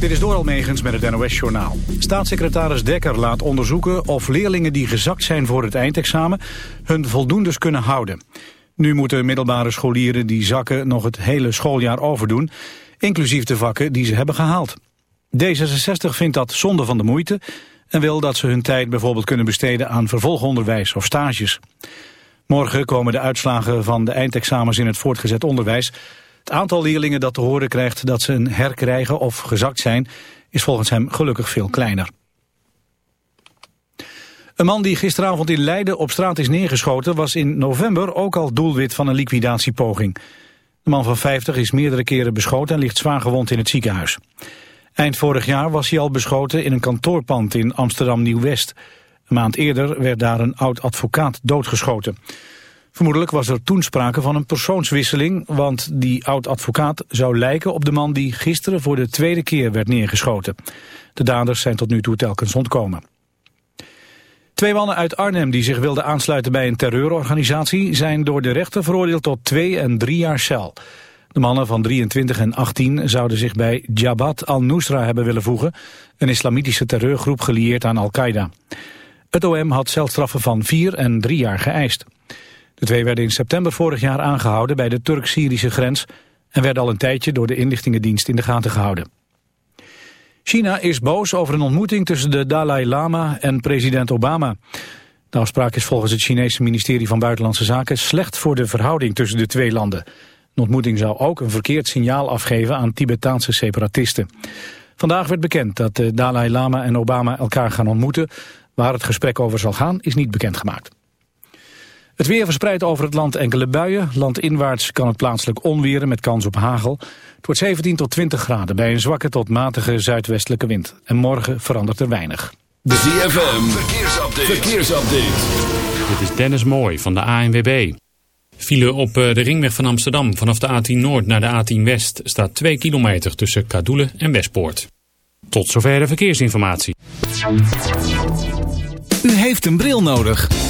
Dit is Doral Megens met het NOS-journaal. Staatssecretaris Dekker laat onderzoeken of leerlingen die gezakt zijn voor het eindexamen hun voldoendes kunnen houden. Nu moeten middelbare scholieren die zakken nog het hele schooljaar overdoen, inclusief de vakken die ze hebben gehaald. D66 vindt dat zonde van de moeite en wil dat ze hun tijd bijvoorbeeld kunnen besteden aan vervolgonderwijs of stages. Morgen komen de uitslagen van de eindexamens in het voortgezet onderwijs. Het aantal leerlingen dat te horen krijgt dat ze een herkrijgen of gezakt zijn... is volgens hem gelukkig veel kleiner. Een man die gisteravond in Leiden op straat is neergeschoten... was in november ook al doelwit van een liquidatiepoging. De man van 50 is meerdere keren beschoten en ligt zwaar gewond in het ziekenhuis. Eind vorig jaar was hij al beschoten in een kantoorpand in Amsterdam-Nieuw-West. Een maand eerder werd daar een oud-advocaat doodgeschoten. Vermoedelijk was er toen sprake van een persoonswisseling, want die oud-advocaat zou lijken op de man die gisteren voor de tweede keer werd neergeschoten. De daders zijn tot nu toe telkens ontkomen. Twee mannen uit Arnhem die zich wilden aansluiten bij een terreurorganisatie zijn door de rechter veroordeeld tot twee en drie jaar cel. De mannen van 23 en 18 zouden zich bij Jabhat al-Nusra hebben willen voegen, een islamitische terreurgroep gelieerd aan Al-Qaeda. Het OM had celstraffen van vier en drie jaar geëist. De twee werden in september vorig jaar aangehouden bij de Turk-Syrische grens en werden al een tijdje door de inlichtingendienst in de gaten gehouden. China is boos over een ontmoeting tussen de Dalai Lama en president Obama. De afspraak is volgens het Chinese ministerie van Buitenlandse Zaken slecht voor de verhouding tussen de twee landen. Een ontmoeting zou ook een verkeerd signaal afgeven aan Tibetaanse separatisten. Vandaag werd bekend dat de Dalai Lama en Obama elkaar gaan ontmoeten. Waar het gesprek over zal gaan is niet bekendgemaakt. Het weer verspreidt over het land enkele buien. Landinwaarts kan het plaatselijk onweren met kans op hagel. Het wordt 17 tot 20 graden bij een zwakke tot matige zuidwestelijke wind. En morgen verandert er weinig. De ZFM, verkeersupdate. verkeersupdate. Dit is Dennis Mooi van de ANWB. File op eh, de ringweg van Amsterdam vanaf de A10 Noord naar de A10 West staat 2 kilometer tussen Kadoelen en Westpoort. Tot zover de verkeersinformatie. U heeft een bril nodig.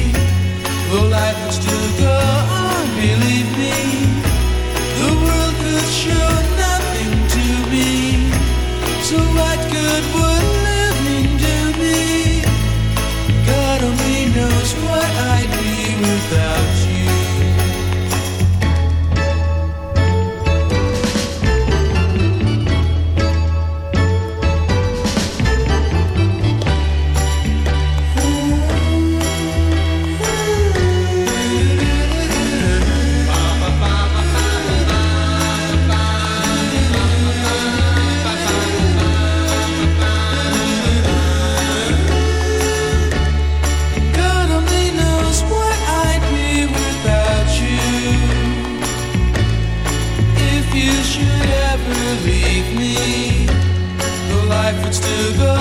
the life would still go.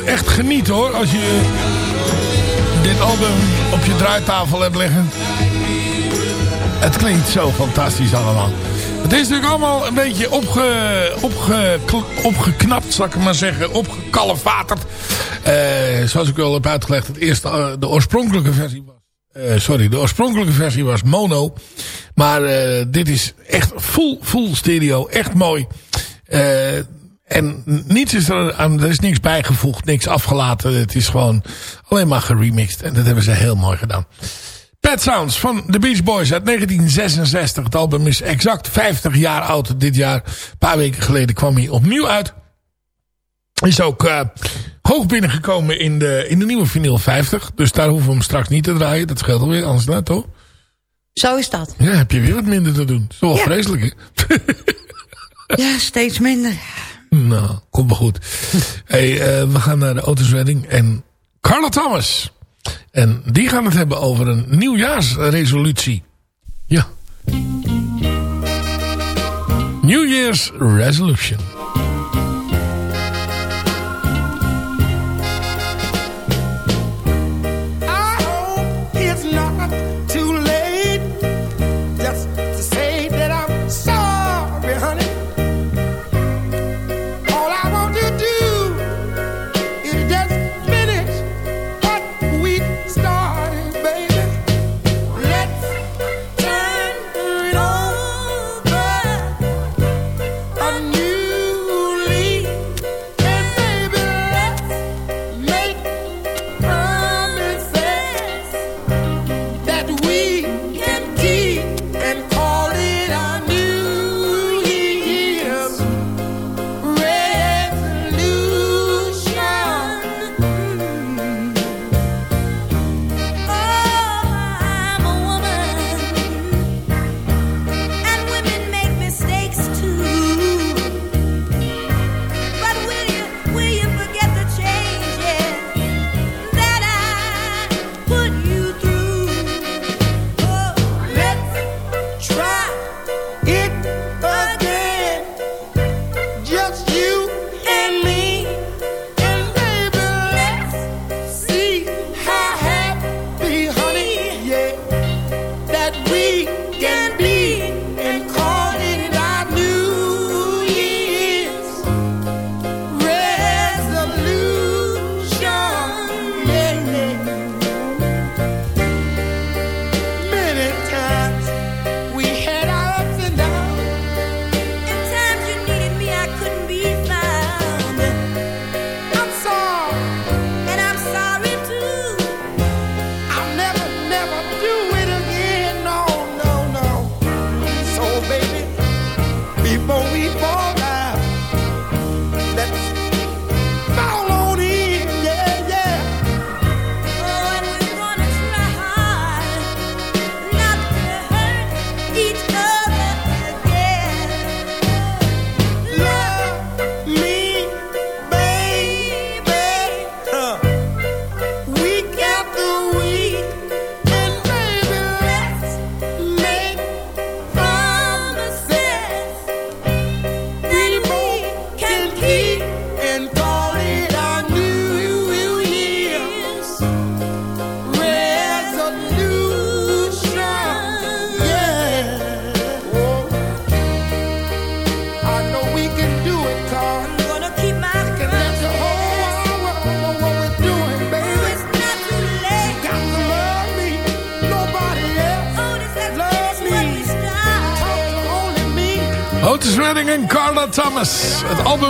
Echt, echt geniet hoor. Als je dit album op je draaitafel hebt liggen. Het klinkt zo fantastisch allemaal. Het is natuurlijk allemaal een beetje opge, opge, opgeknapt, zal ik maar zeggen. Opgekalevaterd. Eh, zoals ik al heb uitgelegd, het eerste, eh, de oorspronkelijke versie was... eh, sorry, de oorspronkelijke versie was mono. Maar dit is echt full, full stereo. Echt mooi. Eh, en niets is er aan, er is niks bijgevoegd, niks afgelaten. Het is gewoon alleen maar geremixed. En dat hebben ze heel mooi gedaan. Pet Sounds van The Beach Boys uit 1966. Het album is exact 50 jaar oud dit jaar. Een paar weken geleden kwam hij opnieuw uit. Is ook uh, hoog binnengekomen in de, in de nieuwe vinyl 50. Dus daar hoeven we hem straks niet te draaien. Dat scheelt alweer, anders nou toch? Zo is dat. Ja, heb je weer wat minder te doen. Dat is wel Ja. vreselijk, hè? Ja, steeds minder. Nou, komt wel goed. hey, uh, we gaan naar de autoswedding en Carla Thomas. En die gaan het hebben over een nieuwjaarsresolutie. Ja. New Year's Resolution.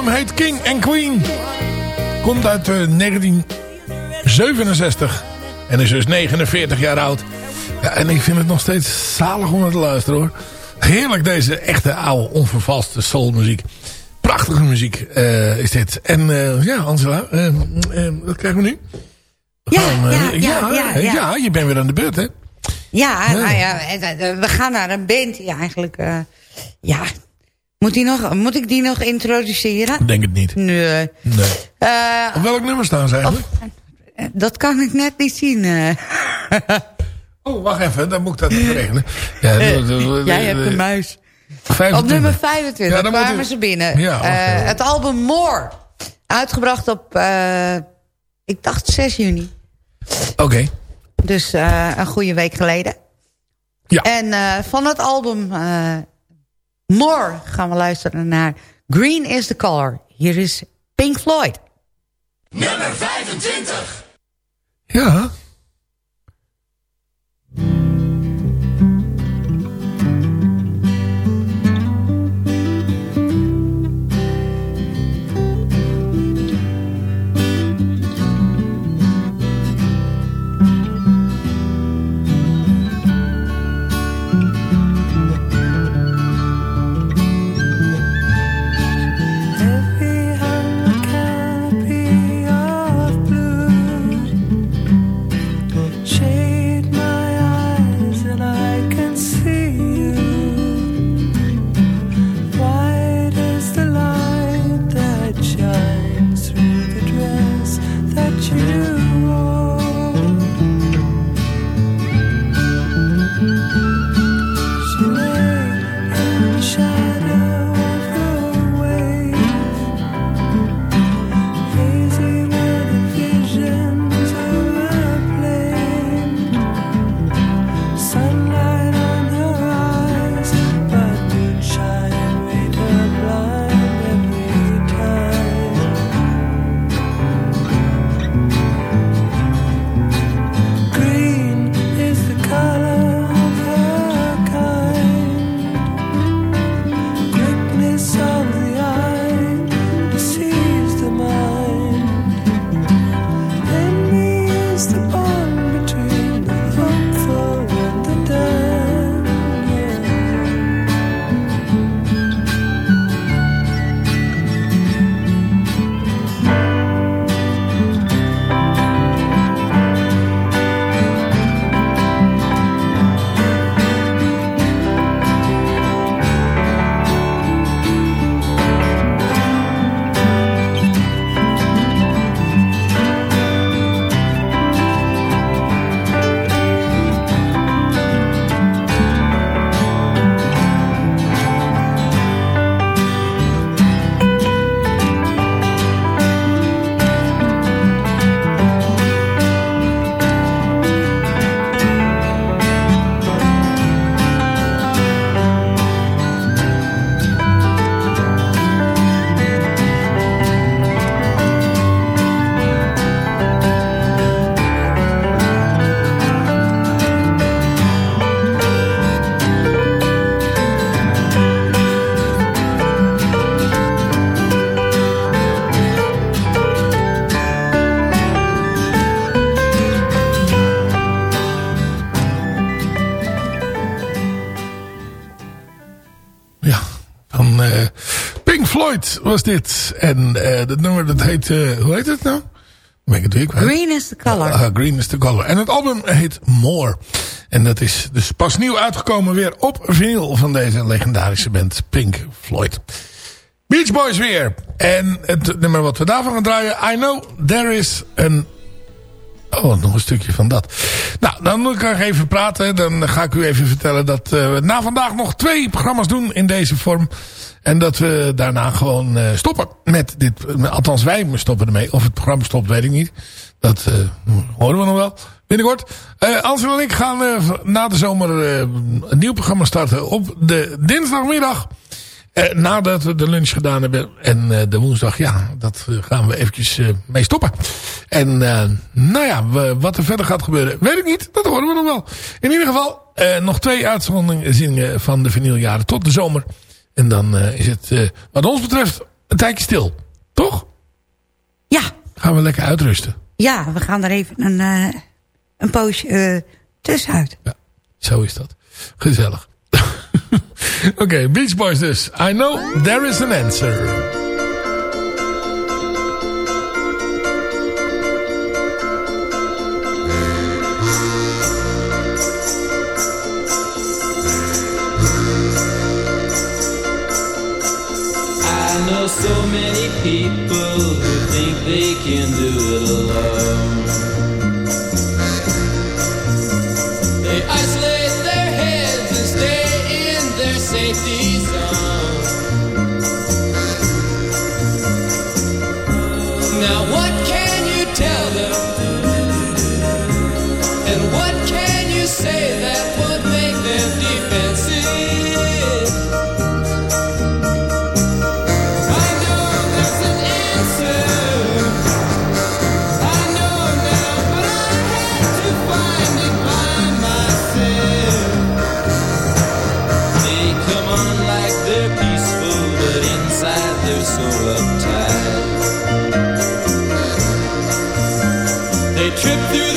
Album heet King and Queen. Komt uit eh, 1967. En is dus 49 jaar oud. Ja, en ik vind het nog steeds zalig om naar te luisteren hoor. Heerlijk deze echte oude onvervalste soulmuziek. Prachtige muziek eh, is dit. En eh, ja, Angela, eh, eh, wat krijgen we nu? Ja, gaan, eh, ja, ja, ja, ja, ja. je bent weer aan de beurt hè. Ja, nou ja, eh, eh, we gaan naar een band die eigenlijk... eh, ja, moet, die nog, moet ik die nog introduceren? Denk het niet. Nee. Nee. Eh, Op welk nummer staan ze eigenlijk? dat kan ik net niet zien. eh. Oh, wacht even, dan moet ik dat even regelen. Ja, Eh, Jij hebt een muis. 25. Op nummer 25 Ja, kwamen u- ze binnen. Ja, het album More. Uitgebracht op, ik dacht 6 juni. Oké. Dus een goede week geleden. Ja. En van het album More gaan we luisteren naar Green is the Color. Hier is Pink Floyd. Ja. Floyd was dit. En eh dat nummer dat heet, eh, hoe heet het nou? Ben ik het. Green is the Color. Ah, Green is the Color. En het album heet More. En dat is dus pas nieuw uitgekomen weer op vinyl van deze legendarische band Pink Floyd. Beach Boys weer. En het nummer wat we daarvan gaan draaien. I know there is an... Oh, nog een stukje van dat. Nou, dan moet ik even praten. Dan ga ik u even vertellen dat eh, we na vandaag nog twee programma's doen in deze vorm. En dat we daarna gewoon eh, stoppen met dit. Althans, wij stoppen ermee. Of het programma stopt, weet ik niet. Dat eh, horen we nog wel. Binnenkort. Uh, Ansel en ik gaan na de zomer een nieuw programma starten op de dinsdagmiddag. Eh, nadat we de lunch gedaan hebben. En eh, de woensdag, ja, dat eh, gaan we eventjes eh, mee stoppen. En eh, nou ja, we- wat er verder gaat gebeuren, weet ik niet. Dat horen we nog wel. In ieder geval, eh, nog twee uitzonderingen van de vinyljaren tot de zomer. En dan eh, is het eh, wat ons betreft een tijdje stil. Toch? Ja, Gaan we lekker uitrusten. ja, we gaan er even een, een poosje tussenuit. Zo is dat. Gezellig. Oké, Beach Boys dus. I know there is an answer. I know so many people who think they can do it alone. Trip through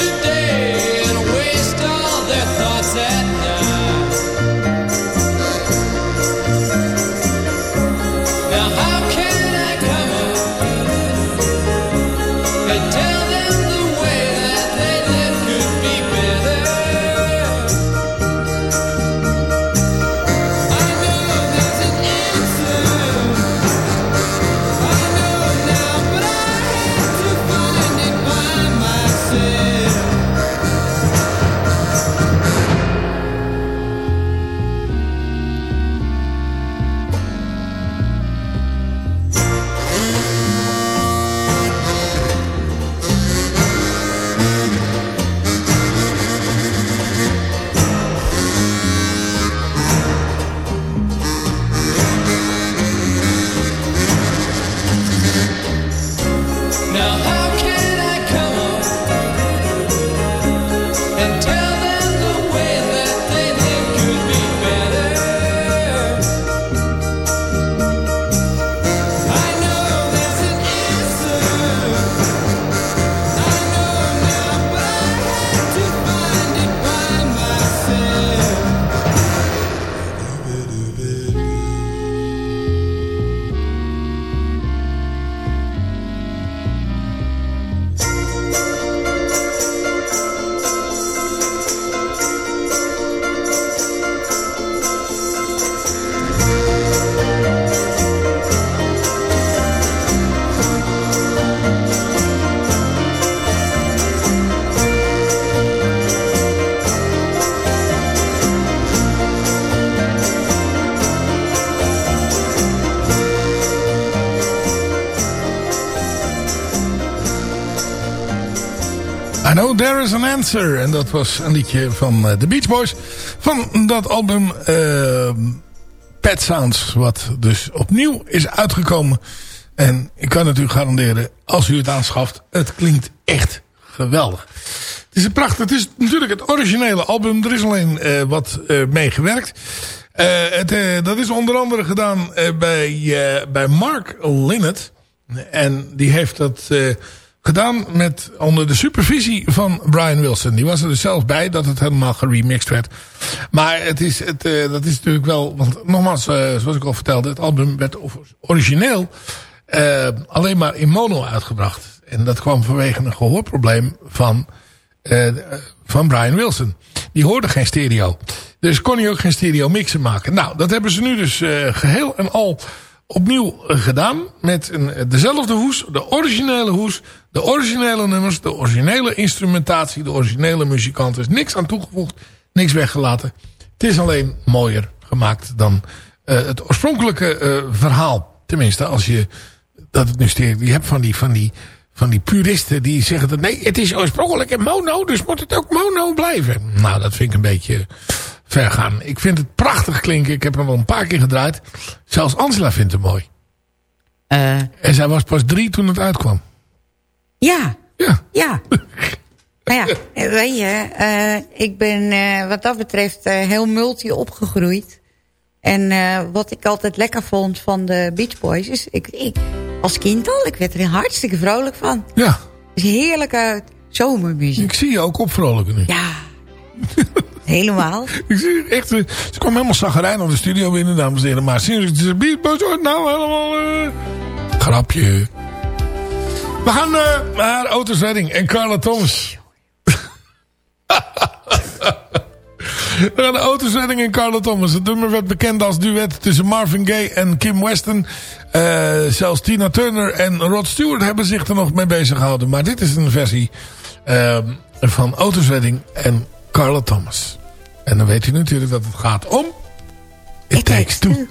there is an answer. En dat was een liedje van eh, The Beach Boys. Van dat album eh, Pet Sounds. Wat dus opnieuw is uitgekomen. En ik kan natuurlijk garanderen, als u het aanschaft, het klinkt echt geweldig. Het is een prachtig. Het is natuurlijk het originele album. Er is alleen eh, wat eh mee gewerkt. Eh, het, eh, dat is onder andere gedaan eh, bij, eh, bij Mark Linnet. En die heeft dat eh, gedaan met, onder de supervisie van Brian Wilson. Die was er dus zelf bij dat het helemaal geremixed werd. Maar het is, het, eh, dat is natuurlijk wel... Want nogmaals, eh, zoals ik al vertelde... Het album werd origineel eh, alleen maar in mono uitgebracht. En dat kwam vanwege een gehoorprobleem van, van Brian Wilson. Die hoorde geen stereo. Dus kon hij ook geen stereo mixen maken. Nou, dat hebben ze nu dus eh, geheel en al opnieuw eh, gedaan. Met een, dezelfde hoes, de originele hoes, de originele nummers, de originele instrumentatie, de originele muzikanten. Er is niks aan toegevoegd, niks weggelaten. Het is alleen mooier gemaakt dan eh, het oorspronkelijke eh, verhaal. Tenminste, als je dat het nu stereo... Je hebt van die, van die, van die puristen die zeggen dat... Nee, het is oorspronkelijk in mono, dus moet het ook mono blijven. Nou, dat vind ik een beetje ver gaan. Ik vind het prachtig klinken. Ik heb hem al een paar keer gedraaid. Zelfs Angela vindt hem mooi. Eh, En zij was pas drie toen het uitkwam. ja, Ja. ja. nou ja, eh, weet je, eh, ik ben wat dat betreft heel multi opgegroeid. En wat ik altijd lekker vond van de Beach Boys... is ik, ik, als kind al, ik werd er hartstikke vrolijk van. Ja, Het is heerlijke zomermuziek. ik zie je ook opvrolijken nu. Ja, helemaal. Ik zie echt, eh, ze kwam helemaal zagrijn op de studio binnen, dames en heren. Maar ik de hoor, nou helemaal... eh, grapje. We gaan eh, naar Otis en Carla Thomas. We gaan Otis Redding en Carla Thomas. Het nummer werd bekend als duet tussen Marvin Gaye en Kim Weston. Eh, zelfs Tina Turner en Rod Stewart hebben zich er nog mee bezig gehouden. Maar dit is een versie eh, van Redding en Carla Thomas. En dan weet u natuurlijk dat het gaat om... It, Takes Two.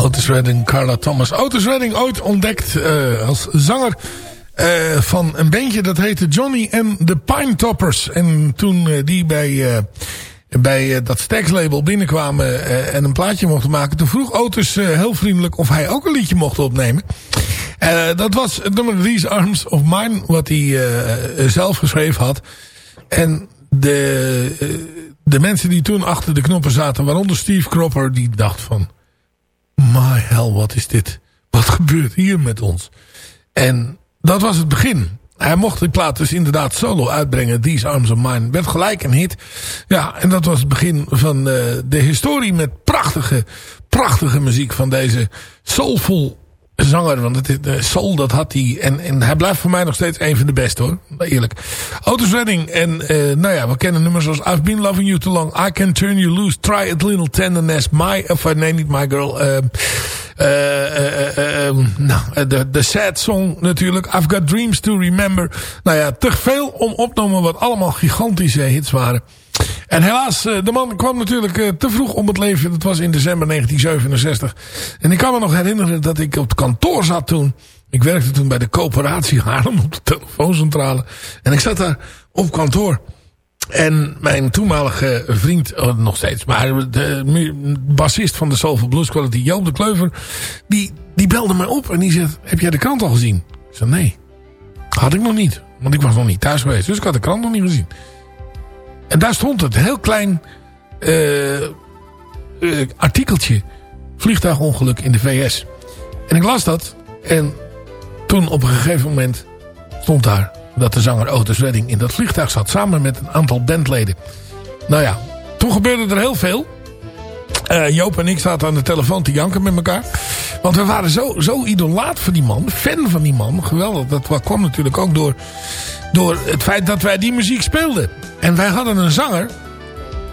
Otis Redding, Carla Thomas. Otis Redding ooit ontdekt eh, als zanger eh, van een bandje dat heette Johnny and the Pine Toppers. En toen eh, die bij, bij dat Stax label binnenkwamen en een plaatje mochten maken. Toen vroeg Otis heel vriendelijk of hij ook een liedje mocht opnemen. Dat was het nummer These Arms of Mine wat hij zelf geschreven had. En de, de mensen die toen achter de knoppen zaten, waaronder Steve Cropper, die dacht van... My hell, wat is dit? Wat gebeurt hier met ons? En dat was het begin. Hij mocht die plaat dus inderdaad solo uitbrengen. These Arms of Mine. Werd gelijk een hit. Ja, en dat was het begin van uh, de historie met prachtige, prachtige muziek van deze soulful zanger. Want het, soul, dat had hij. En, en hij blijft voor mij nog steeds een van de beste hoor. Eerlijk. Otis Redding. En uh, nou ja, we kennen nummers zoals I've Been Loving You Too Long. I Can Turn You Loose. Try It Little Tenderness. My, of nee, niet My Girl. Uh, nou, de, de sad song natuurlijk. I've Got Dreams to Remember. Nou ja, te veel om opnoemen wat allemaal gigantische hits waren. En helaas, eh, de man kwam natuurlijk eh, te vroeg om het leven. Dat was in december 1967. En ik kan me nog herinneren dat ik op het kantoor zat toen. Ik werkte toen bij de coöperatie Haarlem op de telefooncentrale. En ik zat daar op kantoor. En mijn toenmalige vriend, oh, nog steeds, maar de bassist van de Soulful Blues Quality, Joop de Kleuver, die, die belde mij op en die zegt, heb jij de krant al gezien? Ik zei, nee. Had ik nog niet, want ik was nog niet thuis geweest, dus ik had de krant nog niet gezien. En daar stond het, heel klein eh, eh, artikeltje, vliegtuigongeluk in de VS. En ik las dat en toen op een gegeven moment stond daar dat de zanger Otis Redding in dat vliegtuig zat. Samen met een aantal bandleden. Nou ja, toen gebeurde er heel veel. Eh, Joop en ik zaten aan de telefoon te janken met elkaar. Want we waren zo, zo idolaat van die man. Fan van die man. Geweldig. Dat kwam natuurlijk ook door, door het feit dat wij die muziek speelden. En wij hadden een zanger.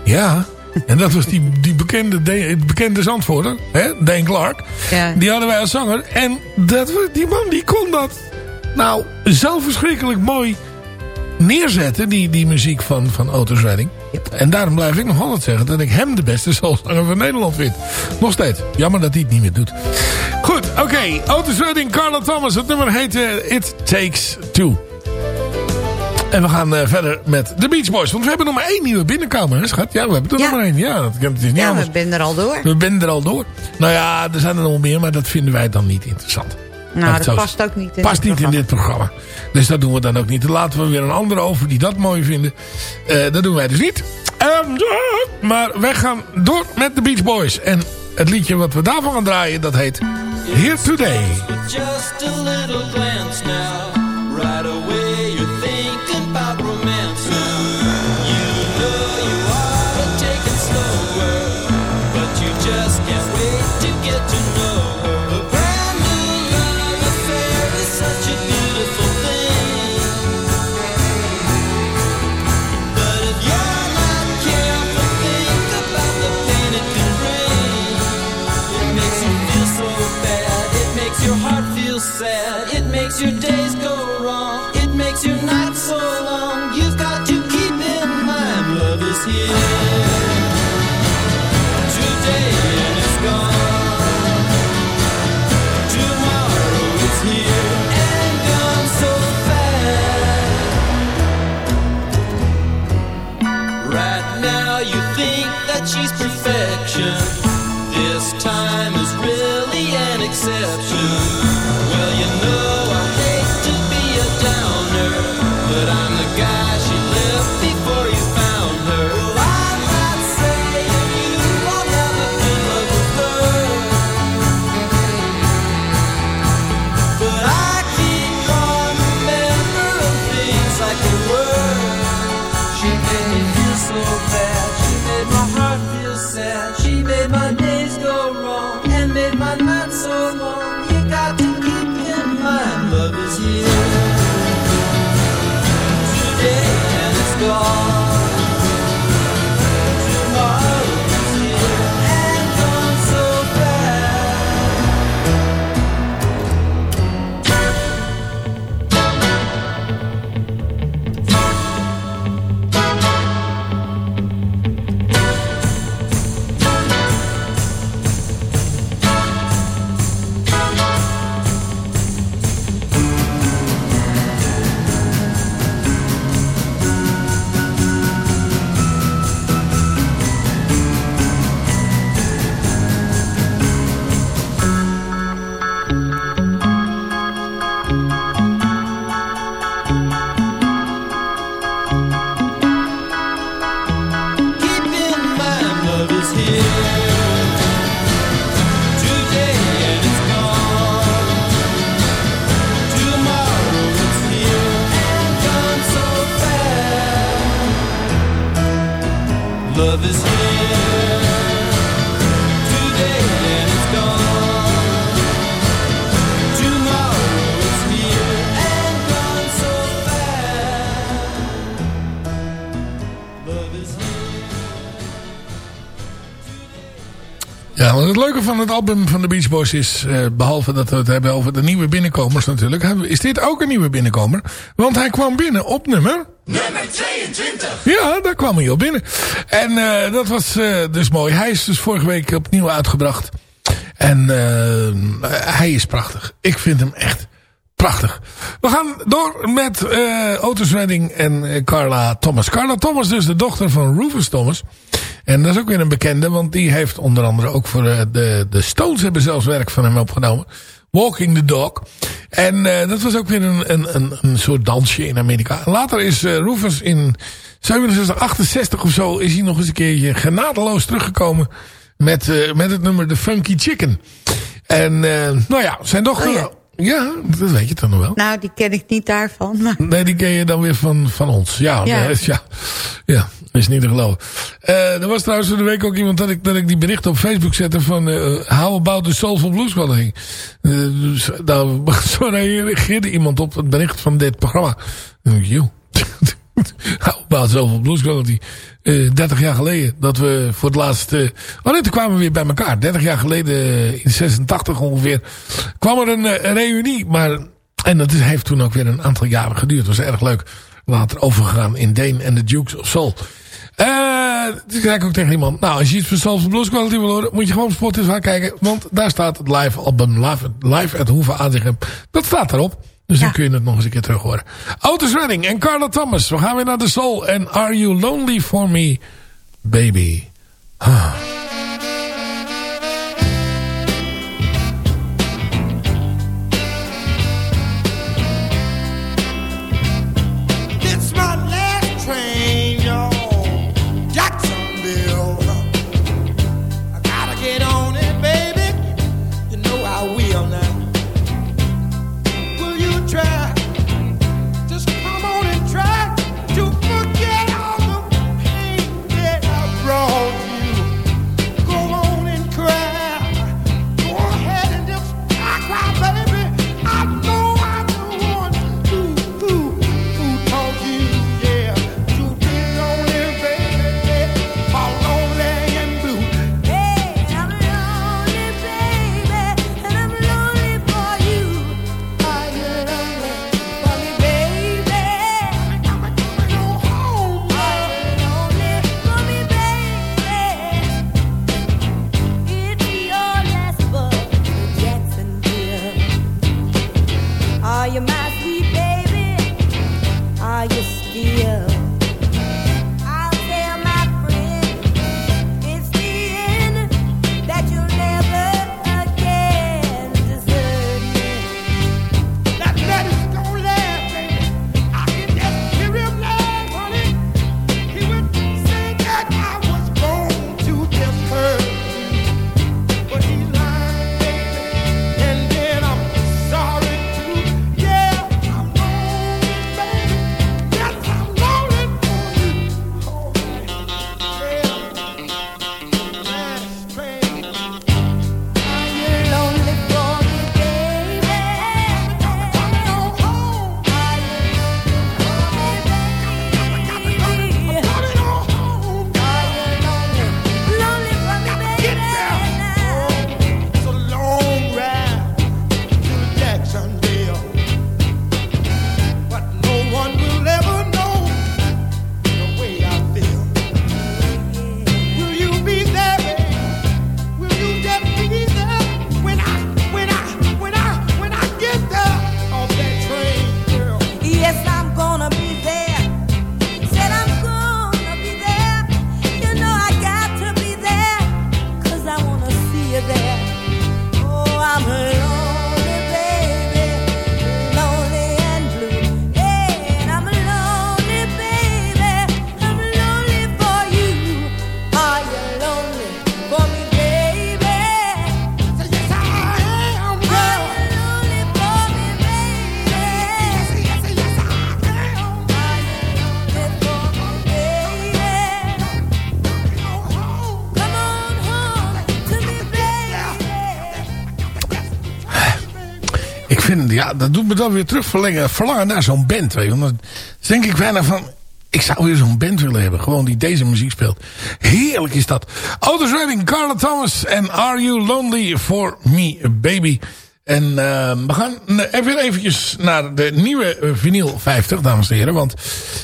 Ja. En dat was die, die bekende, de- bekende Zandvoorter. Hè? Dane Clark. Ja. Die hadden wij als zanger. En dat, die man die kon dat nou zo verschrikkelijk mooi neerzetten. Die, die muziek van, van Otis Redding. En daarom blijf ik nog altijd zeggen dat ik hem de beste soulzanger van Nederland vind. Nog steeds. Jammer dat hij het niet meer doet. Goed, oké. Otis Redding, Carla Thomas. Het nummer heet eh, It Takes Two. En we gaan eh, verder met de Beach Boys. Want we hebben nog maar één nieuwe binnenkomer, hè schat? Ja, we hebben er Ja. nog maar één. Ja, dat, het is niet Ja, we zijn er al door. We zijn er al door. Nou ja, er zijn er nog meer, maar dat vinden wij dan niet interessant. Nou, dat past ook niet in Past dit niet in dit programma. Dus dat doen we dan ook niet. Dan laten we weer een andere over die dat mooi vinden. Eh, dat doen wij dus niet. Ehm, maar wij gaan door met de Beach Boys. En het liedje wat we daarvan gaan draaien, dat heet Here Today. Just a little glance now. Right away soul. Love is leuke van het album van de Beach Boys is... eh, behalve dat we het hebben over de nieuwe binnenkomers natuurlijk... is dit ook een nieuwe binnenkomer. Want hij kwam binnen op nummer Nummer 22. Ja, daar kwam hij op binnen. En eh, dat was eh, dus mooi. Hij is dus vorige week opnieuw uitgebracht. En hij is prachtig. Ik vind hem echt prachtig. We gaan door met eh Otis Redding en eh, Carla Thomas. Carla Thomas dus de dochter van Rufus Thomas. En dat is ook weer een bekende. Want die heeft onder andere ook voor eh, de, de Stones hebben zelfs werk van hem opgenomen. Walking the Dog. En dat was ook weer een, een, een, soort dansje in Amerika. Later is Rufus in 67, 68 of zo... is hij nog eens een keertje genadeloos teruggekomen... met, met het nummer The Funky Chicken. En nou ja, zijn dochter... Oh. Ja, dat weet je toch nog wel. Nou, die ken ik niet daarvan. Maar... Nee, die ken je dan weer van, van ons. Ja, Ja. ja. ja, ja, is niet te geloven. Eh er was trouwens van de week ook iemand dat ik, dat ik die bericht op Facebook zette van eh How about the Soulful Blues? Eh dus daar zo reageerde iemand op het bericht van dit programma. En ik, joh. How about Soulful Blues Quality? Eh 30 jaar geleden dat we voor het laatst... eh oh nee, toen kwamen we weer bij elkaar. 30 jaar geleden, eh, in 86 ongeveer, kwam er een, eh, een reunie. Maar en dat heeft toen ook weer een aantal jaren geduurd. Het was erg leuk. Later overgegaan in Dane en de Dukes of Soul. Eh, toen zei ik ook tegen iemand. Nou, als je iets van Soulful Blues wil horen. Moet je gewoon op Spotify kijken. Want daar staat het live album Live, live at Hoeve Adrichem. Dat staat erop. Dus dan kun je het nog eens een keer terug horen. Otis Redding en Carla Thomas. We gaan weer naar de Soul. En Are You Lonely For Me Baby? Ah. Ja, dat doet me dan weer terug verlangen, naar zo'n band. Weet je. Want dan denk ik bijna van, ik zou weer zo'n band willen hebben. Gewoon die deze muziek speelt. Heerlijk is dat. Otis Redding, Carla Thomas en Are You Lonely For Me Baby. En eh, we gaan even eventjes naar de nieuwe vinyl 50, dames en heren. Want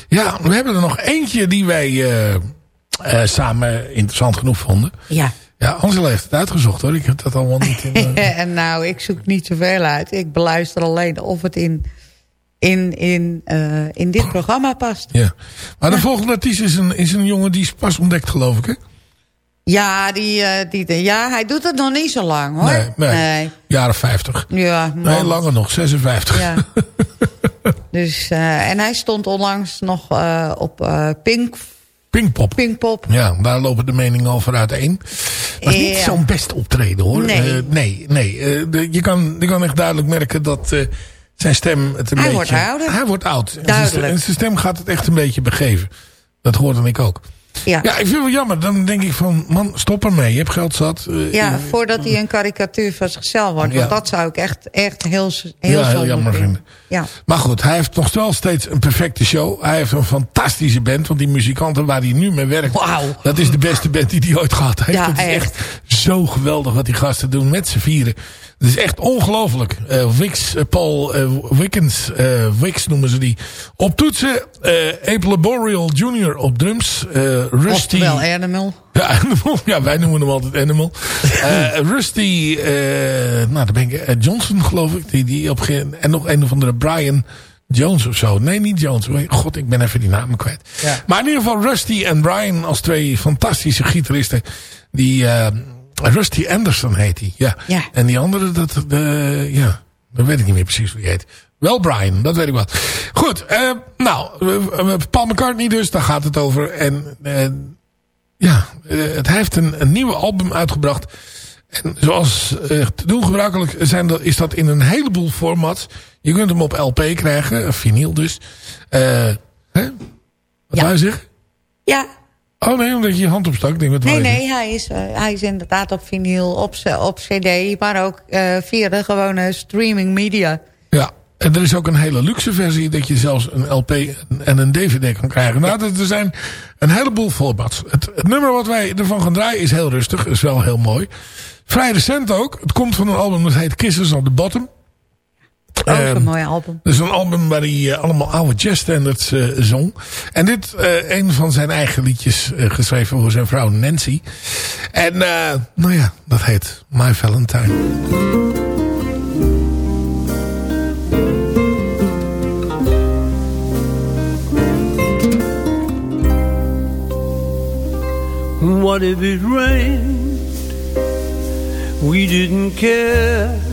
ja, we hebben er nog eentje die wij eh, eh, samen interessant genoeg vonden. Ja. Ja, Angela heeft het uitgezocht hoor. Ik heb dat allemaal niet in... eh, en nou, ik zoek niet zoveel uit. Ik beluister alleen of het in, in, in, eh, in dit programma past. ja. Maar de volgende artiest is een, is een jongen die is pas ontdekt geloof ik hè? Ja, die, eh, die, ja, hij doet het nog niet zo lang hoor. Nee, nee. Jaren 50. Ja, Nee, langer nog. 56. Ja. dus, en hij stond onlangs nog op Pink, Pinkpop. Pinkpop. Ja, daar lopen de meningen over uiteen. Was niet Ja. zo'n best optreden hoor. Nee. Eh, nee, nee. Eh, de- je, kan, je kan echt duidelijk merken dat eh, zijn stem het een Hij beetje... wordt ouder. Hij wordt oud. Duidelijk. En zijn stem gaat het echt een beetje begeven. Dat hoorde ik ook. Ja. Ja, ik vind het wel jammer. Dan denk ik van, man, stop ermee. Je hebt geld zat. Eh, Ja, eh, voordat hij een karikatuur van zichzelf wordt. Ja. Want dat zou ik echt, echt heel, heel, Ja, heel jammer vinden. Ja. Maar goed, hij heeft nog wel steeds een perfecte show. Hij heeft een fantastische band. Want die muzikanten waar hij nu mee werkt... Dat is de beste band die hij ooit gehad heeft. Ja, het is echt. echt zo geweldig wat die gasten doen met z'n vieren. Het is echt ongelooflijk. Eh Wix, eh, Paul eh, Wickens, Wix noemen ze die. Op toetsen, Ape Laboriel Jr. op drums. Rusty... Oftewel Animal. Ja, Animal. Ja, wij noemen hem altijd Animal. Rusty, nou, daar ben ik, Johnson geloof ik. Die, die op, en nog een of andere Brian Jones of zo. Nee, niet Jones. God, ik ben even die namen kwijt. Ja. Maar in ieder geval Rusty en Brian als twee fantastische gitaristen. Die, Rusty Anderson heet hij. Ja. Ja. En die andere, dat, de, ja, dat weet ik niet meer precies hoe die heet. Wel Brian, dat weet ik wel. Goed, eh, nou, eh, eh, Paul McCartney dus, daar gaat het over. En eh, ja, eh, het hij heeft een, een nieuwe album uitgebracht. En zoals eh, te doen gebruikelijk zijn dat, is dat in een heleboel formats. Je kunt hem op LP krijgen, vinyl dus. Eh, hè? Wat Ja. wou je zeggen? Ja, Oh nee, omdat je je hand opstak. Denk, wat nee, nee, hij is, eh, hij is inderdaad op vinyl, op, op cd, maar ook eh, via de gewone streaming media. Ja, en er is ook een hele luxe versie dat je zelfs een LP en een DVD kan krijgen. Nou, er zijn een heleboel formats. Het, het nummer wat wij ervan gaan draaien is heel rustig, is wel heel mooi. Vrij recent ook. Het komt van een album dat heet Kisses on the Bottom. Ook Ehm, een mooi album. Dat is een album waar hij eh, allemaal oude jazzstandards eh zong. En dit eh een van zijn eigen liedjes geschreven voor zijn vrouw Nancy. En eh, nou ja, dat heet My Valentine. What if it rained? We didn't care.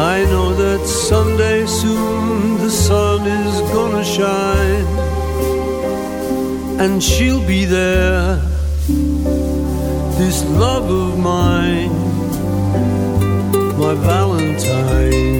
I know that someday soon the sun is gonna shine and she'll be there. This love of mine, my Valentine.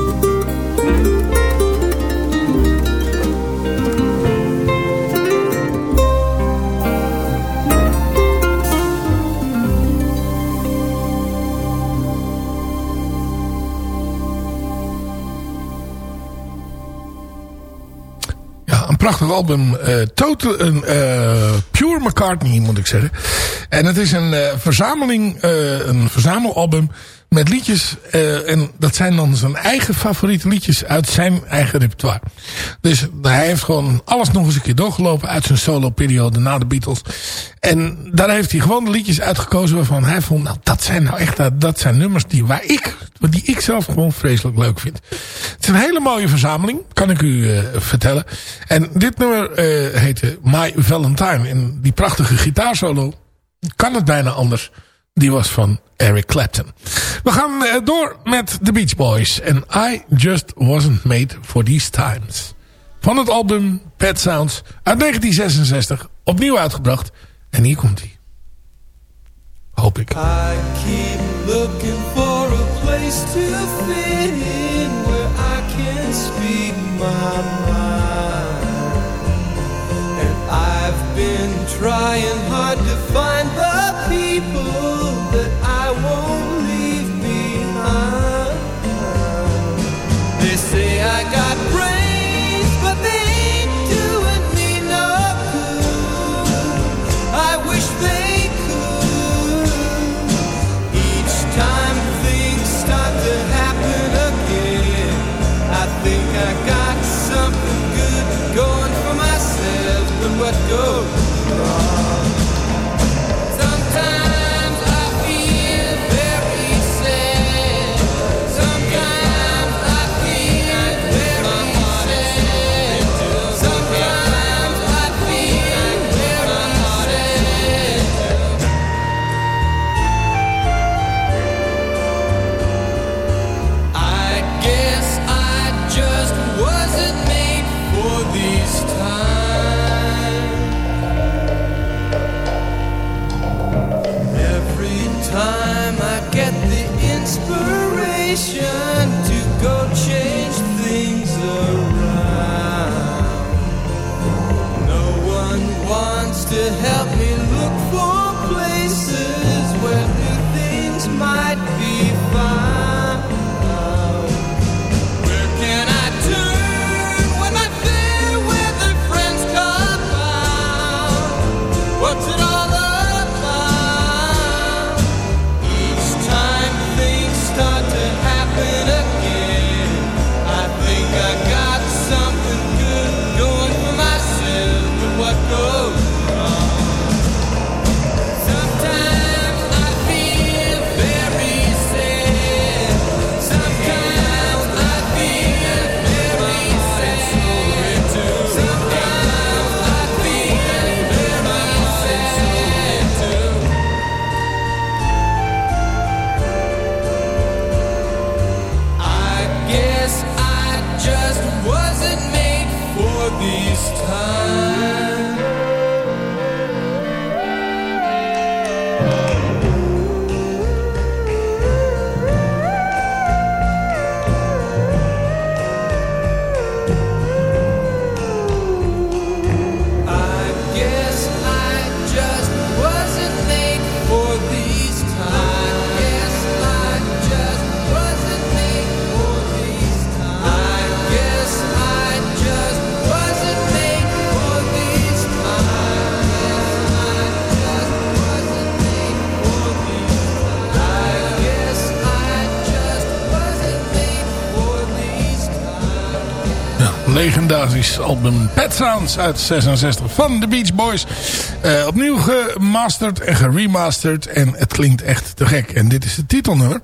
Prachtig album. eh total, eh, Pure McCartney moet ik zeggen. En het is een eh, verzameling, een verzamelalbum met liedjes. eh, en dat zijn dan zijn eigen favoriete liedjes uit zijn eigen repertoire. Dus hij heeft gewoon alles nog eens een keer doorgelopen uit zijn solo-periode na de Beatles. En daar heeft hij gewoon de liedjes uitgekozen waarvan hij vond, nou dat zijn nou echt, dat, dat zijn nummers die, waar ik, die ik zelf gewoon vreselijk leuk vind. Het is een hele mooie verzameling, kan ik u eh, vertellen. En dit nummer eh heette My Valentine. En die prachtige gitaarsolo, kan het bijna anders. Die was van Eric Clapton. We gaan eh, door met The Beach Boys. En I Just Wasn't Made For These Times. Van het album Pet Sounds uit 1966. Opnieuw uitgebracht. En hier komt hij. Hoop ik. I keep looking for a place to fit in where I can speak my mind. And I've been trying hard to find I got legendarisch album Pet Sounds uit 66 van de Beach Boys. Eh, opnieuw gemasterd en geremasterd en het klinkt echt te gek. En dit is de titelnummer.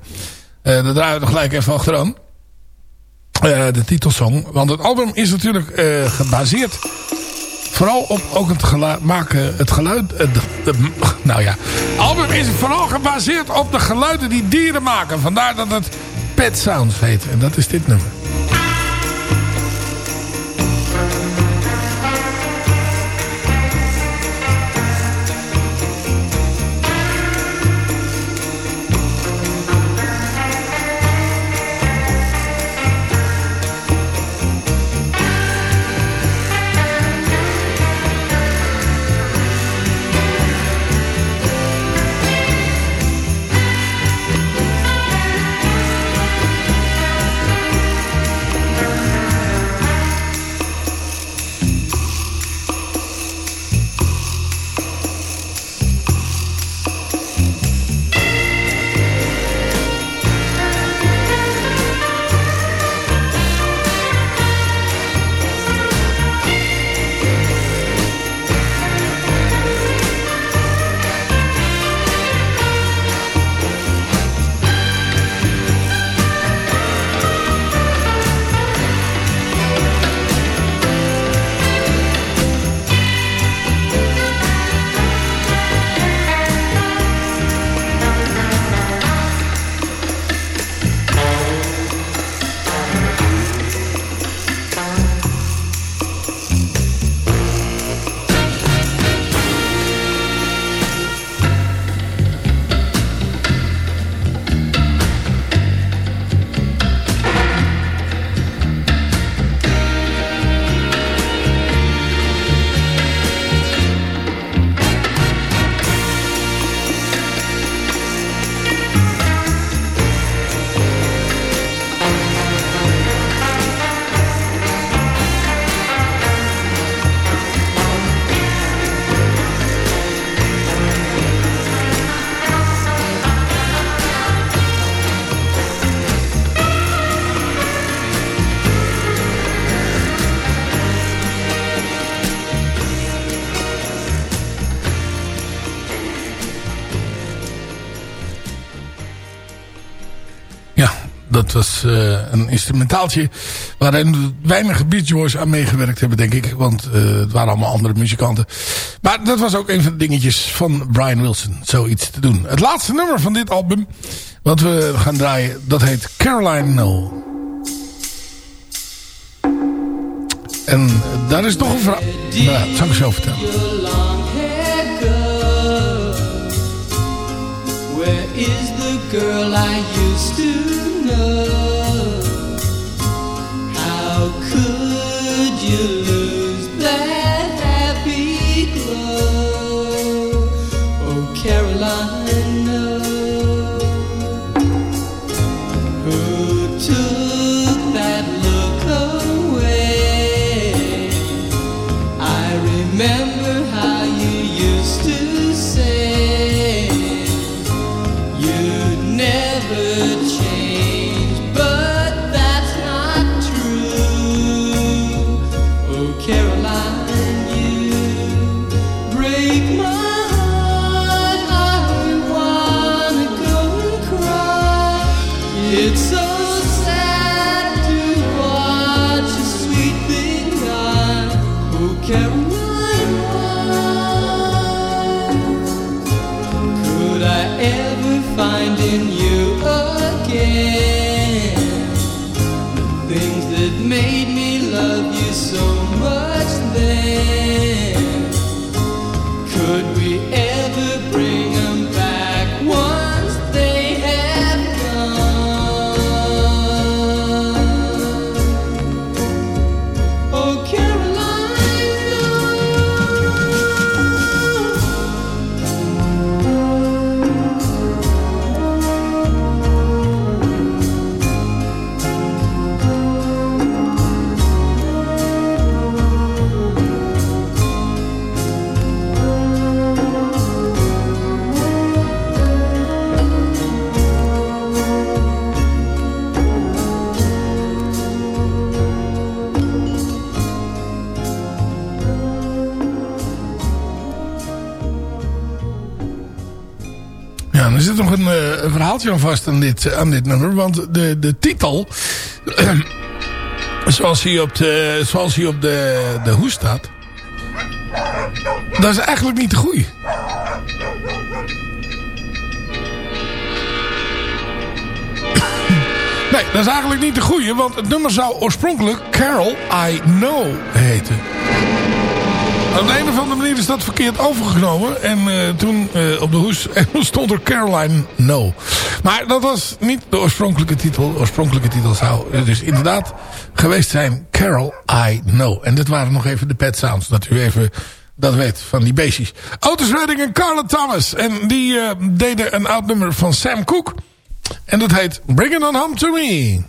Eh, daar draaien we gelijk even achteraan. Eh, de titelsong. Want het album is natuurlijk gebaseerd vooral op ook het geluid, maken, het geluid... Nou ja, het album is vooral gebaseerd op de geluiden die dieren maken. Vandaar dat het Pet Sounds heet. En dat is dit nummer. Eh, een instrumentaaltje waarin weinig Beach Boys aan meegewerkt hebben, denk ik. Want eh, het waren allemaal andere muzikanten. Maar dat was ook een van de dingetjes van Brian Wilson, zoiets te doen. Het laatste nummer van dit album, wat we gaan draaien, dat heet Caroline No. En daar is toch een vraag. Nou, dat zal ik zo vertellen. Where is the girl I used to love? How could you? verhaaltje vast aan dit, aan dit nummer. Want de, de titel, zoals hij op, de, zoals op de, de staat... Dat is eigenlijk niet de goeie. Nee, dat is eigenlijk niet de goeie, want het nummer zou oorspronkelijk Carol I Know heten. Op een of andere manier is dat verkeerd overgenomen. En eh, toen eh, op de hoes stond er Caroline No. Maar dat was niet de oorspronkelijke titel. De oorspronkelijke titel zou dus inderdaad geweest zijn Carol I Know. En dit waren nog even de pet sounds. Dat u even dat weet van die beestjes. Otis Redding en Carla Thomas. En die eh, deden een oud nummer van Sam Cooke. En dat heet Bring It On Home To Me.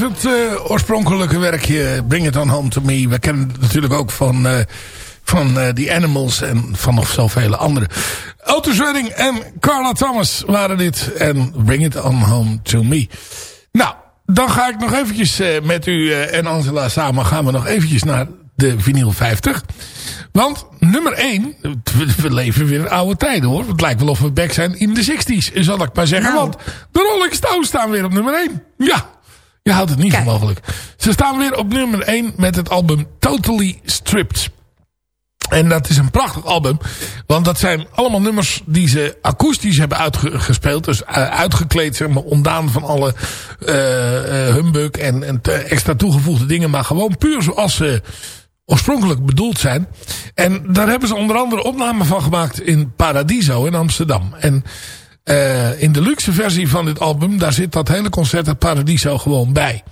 Schreef het eh, oorspronkelijke werkje Bring It On Home To Me. We kennen het natuurlijk ook van, eh, van eh, The Animals en van nog zoveel andere. Otis Redding en Carla Thomas waren dit. En Bring It On Home To Me. Nou, dan ga ik nog eventjes met u en Angela samen gaan we nog eventjes naar de vinyl 50. Want nummer 1, we, we leven weer in oude tijden hoor. Het lijkt wel of we back zijn in de 60s, zal ik maar zeggen. Nou. Want de Rolling Stones staan weer op nummer 1. Ja, je houdt het niet voor Kijk. mogelijk. Ze staan weer op nummer 1 met het album Totally Stripped. En dat is een prachtig album. Want dat zijn allemaal nummers die ze akoestisch hebben uitgespeeld. Dus eh, uitgekleed, zeg maar, ondaan van alle eh, humbug en, en extra toegevoegde dingen. Maar gewoon puur zoals ze oorspronkelijk bedoeld zijn. En daar hebben ze onder andere opnamen van gemaakt in Paradiso in Amsterdam. En eh, in de luxe versie van dit album, daar zit dat hele concert uit Paradiso gewoon bij.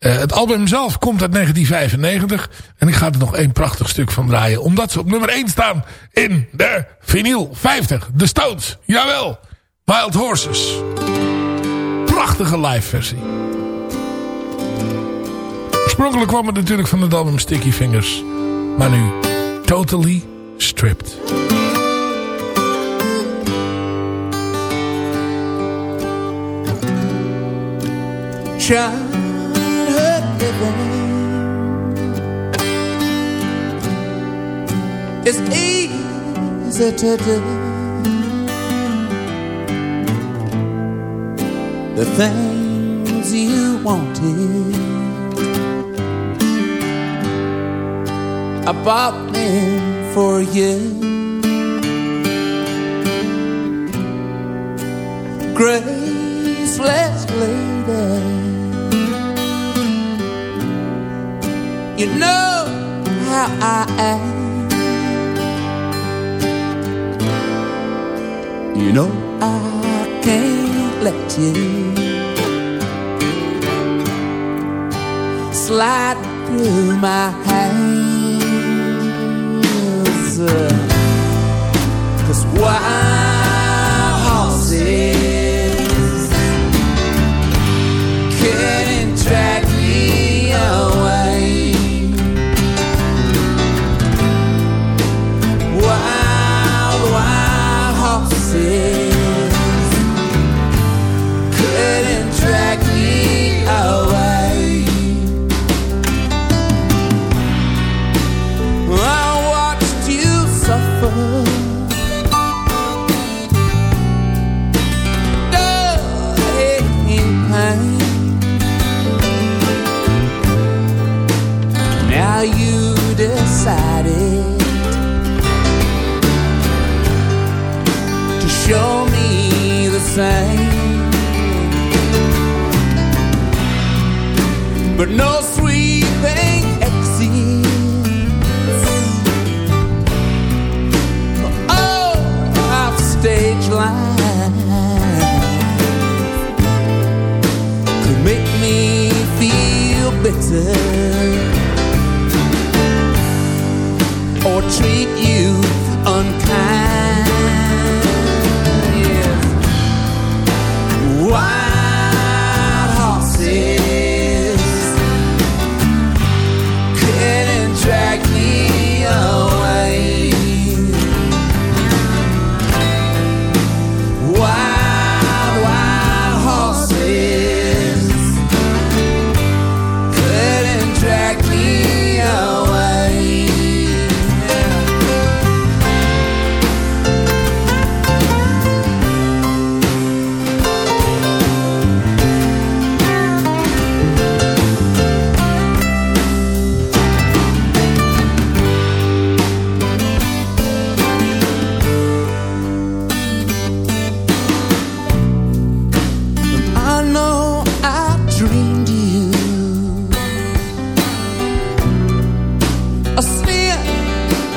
Eh, het album zelf komt uit 1995. En ik ga er nog één prachtig stuk van draaien. Omdat ze op nummer 1 staan in de vinyl 50. De Stones. Jawel. Wild Horses. Prachtige live versie. Oorspronkelijk kwam het natuurlijk van het album Sticky Fingers. Maar nu Totally Stripped. Childhood living is easy to do. The things you wanted, I bought them for you. graceless lady. You know how I am. You know I can't let you slide through my hands. Cause wild horses couldn't drag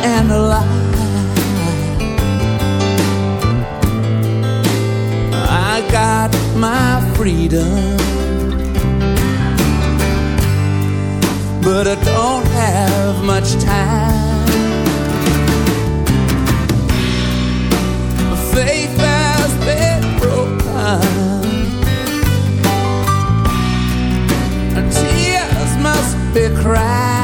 and a lie. I got my freedom, but I don't have much time. My faith has been broken. tears must be cried.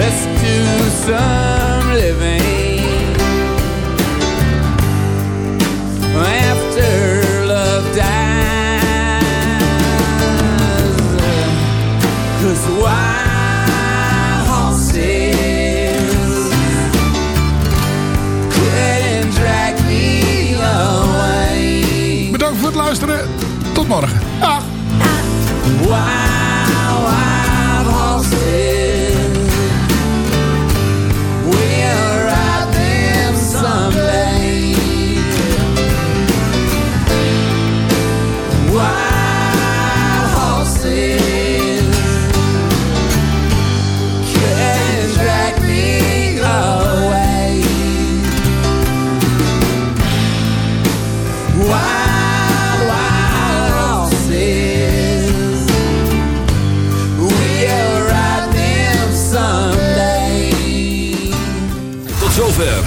Let's do some living